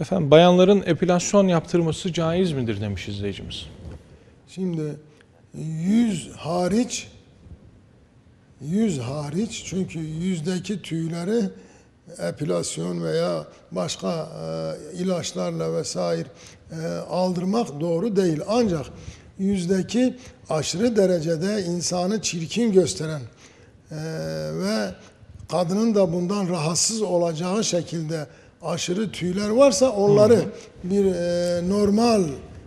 Efendim bayanların epilasyon yaptırması caiz midir demiş izleyicimiz. Şimdi yüz hariç yüz hariç çünkü yüzdeki tüyleri epilasyon veya başka e, ilaçlarla vesaire e, aldırmak doğru değil. Ancak yüzdeki aşırı derecede insanı çirkin gösteren e, ve kadının da bundan rahatsız olacağı şekilde aşırı tüyler varsa onları bir e, normal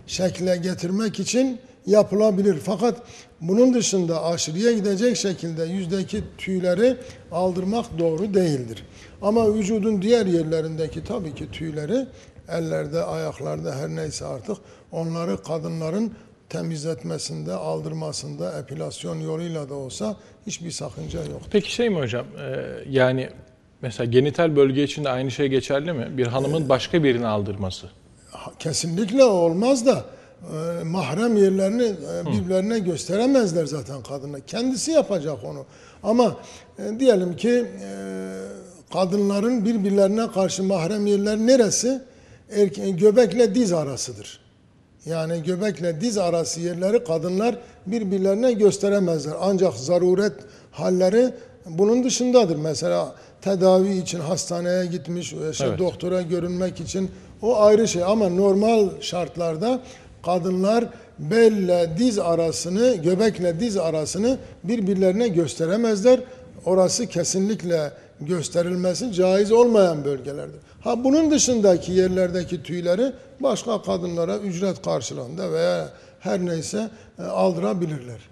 şekle getirmek için yapılabilir. Fakat bunun dışında aşırıya gidecek şekilde yüzdeki tüyleri aldırmak doğru değildir. Ama vücudun diğer yerlerindeki tabii ki tüyleri ellerde, ayaklarda her neyse artık onları kadınların temizletmesinde, aldırmasında epilasyon yoluyla da olsa hiçbir sakınca yok. Peki şey mi hocam e, yani mesela genital bölge için de aynı şey geçerli mi? Bir hanımın başka birini aldırması. Kesinlikle olmaz da e, mahrem yerlerini e, birbirlerine gösteremezler zaten kadına. Kendisi yapacak onu. Ama e, diyelim ki e, kadınların birbirlerine karşı mahrem yerler neresi? Erke, göbekle diz arasıdır. Yani göbekle diz arası yerleri kadınlar birbirlerine gösteremezler. Ancak zaruret halleri bunun dışındadır. Mesela tedavi için hastaneye gitmiş, işte Evet. doktora görünmek için o ayrı şey. Ama normal şartlarda kadınlar belle diz arasını, göbekle diz arasını birbirlerine gösteremezler. Orası kesinlikle gösterilmesi caiz olmayan bölgelerdir. Ha bunun dışındaki yerlerdeki tüyleri başka kadınlara ücret karşılığında veya her neyse e, aldırabilirler.